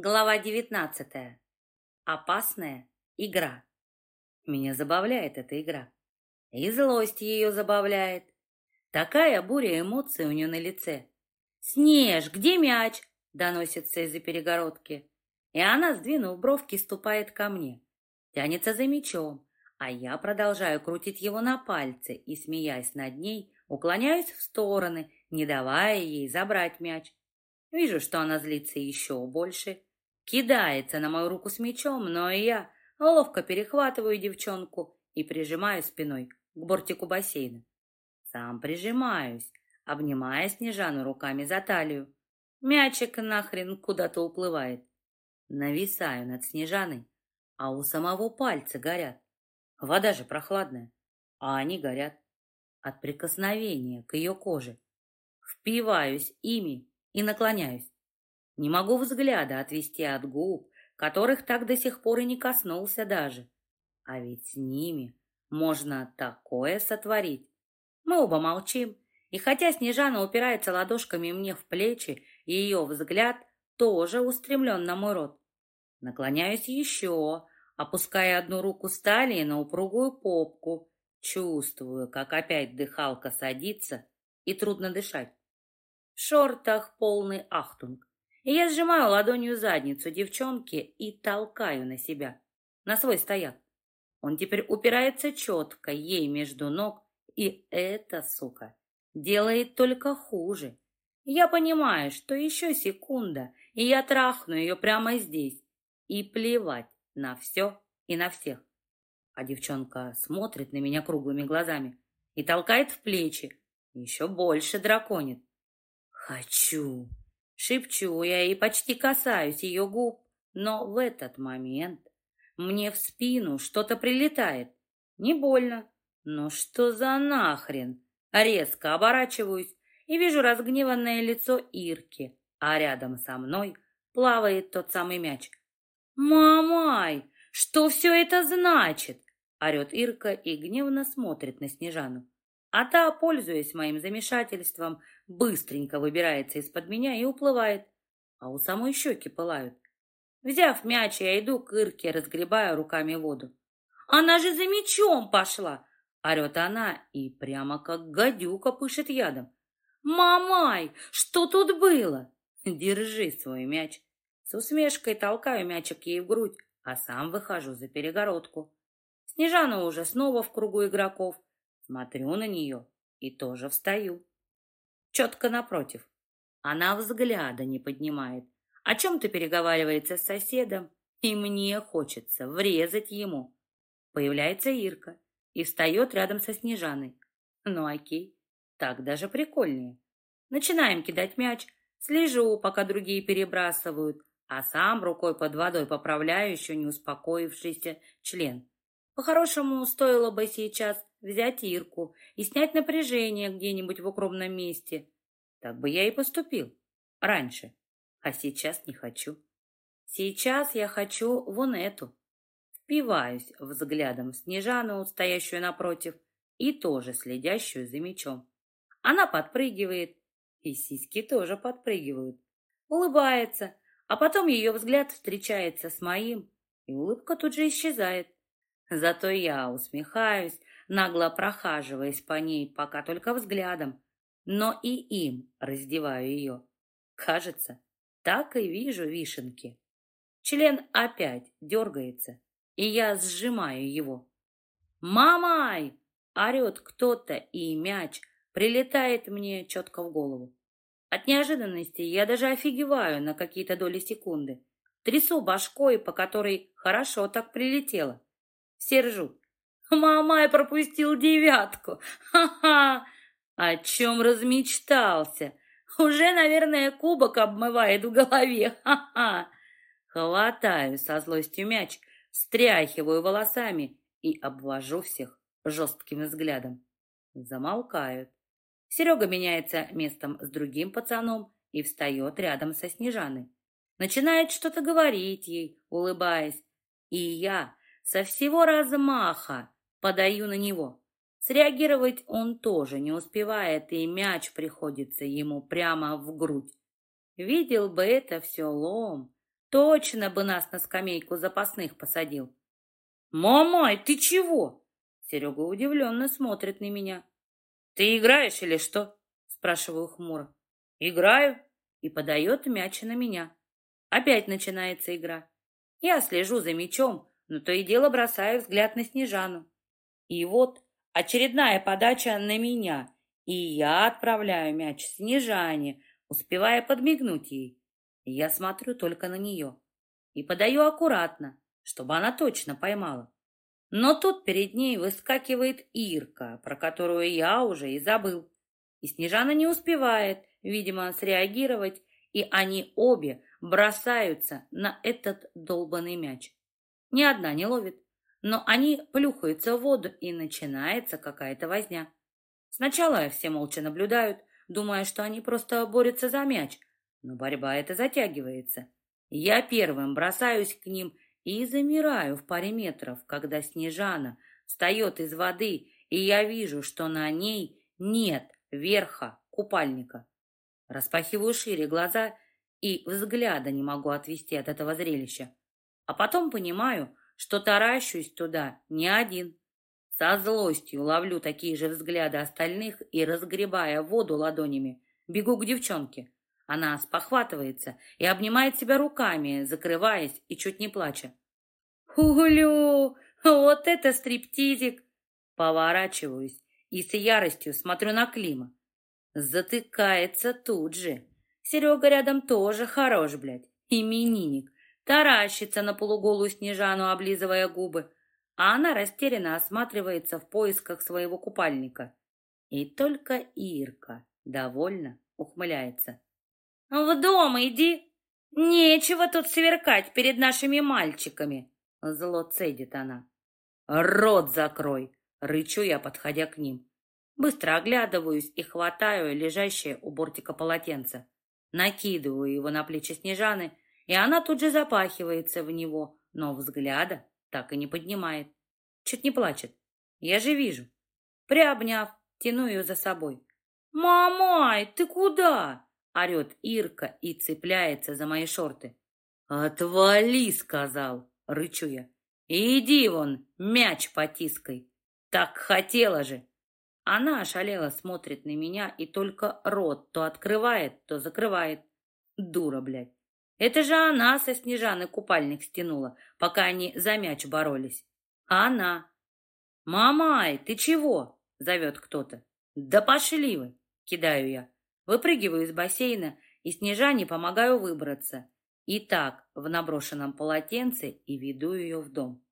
Глава девятнадцатая. Опасная игра. Меня забавляет эта игра. И злость ее забавляет. Такая буря эмоций у нее на лице. «Снеж, где мяч?» — доносится из-за перегородки. И она, сдвинув бровки, ступает ко мне. Тянется за мячом, а я продолжаю крутить его на пальце и, смеясь над ней, уклоняюсь в стороны, не давая ей забрать мяч. Вижу, что она злится еще больше, кидается на мою руку с мечом, но я ловко перехватываю девчонку и прижимаю спиной к бортику бассейна. Сам прижимаюсь, обнимая Снежану руками за талию. Мячик нахрен куда-то уплывает. Нависаю над Снежаной, а у самого пальцы горят. Вода же прохладная, а они горят. От прикосновения к ее коже. Впиваюсь ими и наклоняюсь. Не могу взгляда отвести от губ, которых так до сих пор и не коснулся даже. А ведь с ними можно такое сотворить. Мы оба молчим, и хотя Снежана упирается ладошками мне в плечи, ее взгляд тоже устремлен на мой рот. Наклоняюсь еще, опуская одну руку с талии на упругую попку, чувствую, как опять дыхалка садится и трудно дышать. В шортах полный ахтунг. Я сжимаю ладонью задницу девчонки и толкаю на себя, на свой стояк. Он теперь упирается четко ей между ног, и эта, сука, делает только хуже. Я понимаю, что еще секунда, и я трахну ее прямо здесь. И плевать на все и на всех. А девчонка смотрит на меня круглыми глазами и толкает в плечи, еще больше драконит. «Хочу!» Шепчу я и почти касаюсь ее губ, но в этот момент мне в спину что-то прилетает. Не больно, но что за нахрен? Резко оборачиваюсь и вижу разгневанное лицо Ирки, а рядом со мной плавает тот самый мяч. «Мамай, что все это значит?» орет Ирка и гневно смотрит на Снежану. А та, пользуясь моим замешательством, быстренько выбирается из-под меня и уплывает, а у самой щеки пылают. Взяв мяч, я иду к Ирке, разгребая руками воду. «Она же за мечом пошла!» Орет она и прямо как гадюка пышет ядом. «Мамай, что тут было?» «Держи свой мяч!» С усмешкой толкаю мячик ей в грудь, а сам выхожу за перегородку. Снежана уже снова в кругу игроков. Смотрю на нее и тоже встаю четко напротив. Она взгляда не поднимает, о чем-то переговаривается с соседом, и мне хочется врезать ему. Появляется Ирка и встает рядом со Снежаной. Ну окей, так даже прикольнее. Начинаем кидать мяч, слежу, пока другие перебрасывают, а сам рукой под водой поправляю еще не успокоившийся член. По-хорошему, стоило бы сейчас взять Ирку и снять напряжение где-нибудь в укромном месте. Так бы я и поступил раньше, а сейчас не хочу. Сейчас я хочу вон эту. Впиваюсь взглядом в Снежану, стоящую напротив, и тоже следящую за мечом. Она подпрыгивает, и сиськи тоже подпрыгивают. Улыбается, а потом ее взгляд встречается с моим, и улыбка тут же исчезает. Зато я усмехаюсь, нагло прохаживаясь по ней пока только взглядом, но и им раздеваю ее. Кажется, так и вижу вишенки. Член опять дергается, и я сжимаю его. «Мамай!» — орет кто-то, и мяч прилетает мне четко в голову. От неожиданности я даже офигеваю на какие-то доли секунды. Трясу башкой, по которой хорошо так прилетело. Все ржут. Мамай пропустил девятку. Ха-ха! О чем размечтался? Уже, наверное, кубок обмывает в голове. Ха-ха! Хватаю со злостью мяч, стряхиваю волосами и обвожу всех жестким взглядом. Замолкают. Серега меняется местом с другим пацаном и встает рядом со Снежаной. Начинает что-то говорить ей, улыбаясь. И я со всего размаха подаю на него. Среагировать он тоже не успевает, и мяч приходится ему прямо в грудь. Видел бы это все лом, Точно бы нас на скамейку запасных посадил. «Мамай, ты чего?» Серега удивленно смотрит на меня. «Ты играешь или что?» Спрашиваю хмуро. «Играю» и подает мяч на меня. Опять начинается игра. Я слежу за мячом, но то и дело бросаю взгляд на Снежану. И вот очередная подача на меня, и я отправляю мяч Снежане, успевая подмигнуть ей. Я смотрю только на нее и подаю аккуратно, чтобы она точно поймала. Но тут перед ней выскакивает Ирка, про которую я уже и забыл. И Снежана не успевает, видимо, среагировать, и они обе бросаются на этот долбанный мяч. Ни одна не ловит, но они плюхаются в воду, и начинается какая-то возня. Сначала все молча наблюдают, думая, что они просто борются за мяч, но борьба эта затягивается. Я первым бросаюсь к ним и замираю в паре метров, когда Снежана встает из воды, и я вижу, что на ней нет верха купальника. Распахиваю шире глаза и взгляда не могу отвести от этого зрелища. А потом понимаю, что таращусь туда не один. Со злостью ловлю такие же взгляды остальных и, разгребая воду ладонями, бегу к девчонке. Она спохватывается и обнимает себя руками, закрываясь и чуть не плача. «Улю! Вот это стриптизик!» Поворачиваюсь и с яростью смотрю на Клима. Затыкается тут же. Серега рядом тоже хорош, блядь. Именинник. Таращится на полуголую Снежану, облизывая губы. А она растерянно осматривается в поисках своего купальника. И только Ирка довольно ухмыляется. «В дом иди! Нечего тут сверкать перед нашими мальчиками!» Зло цедит она. «Рот закрой!» — рычу я, подходя к ним. Быстро оглядываюсь и хватаю лежащее у бортика полотенце. Накидываю его на плечи Снежаны, и она тут же запахивается в него, но взгляда так и не поднимает. Чуть не плачет. Я же вижу. Приобняв, тяну ее за собой. «Мамай, ты куда?» орет Ирка и цепляется за мои шорты. «Отвали!» — сказал, рычу я. «Иди вон, мяч потискай! Так хотела же!» Она ошалела смотрит на меня и только рот то открывает, то закрывает. Дура, блядь. Это же она со Снежаны купальник стянула, пока они за мяч боролись. А она. «Мамай, ты чего?» — зовет кто-то. «Да пошли вы!» — кидаю я. Выпрыгиваю из бассейна и Снежане помогаю выбраться. И так в наброшенном полотенце и веду ее в дом.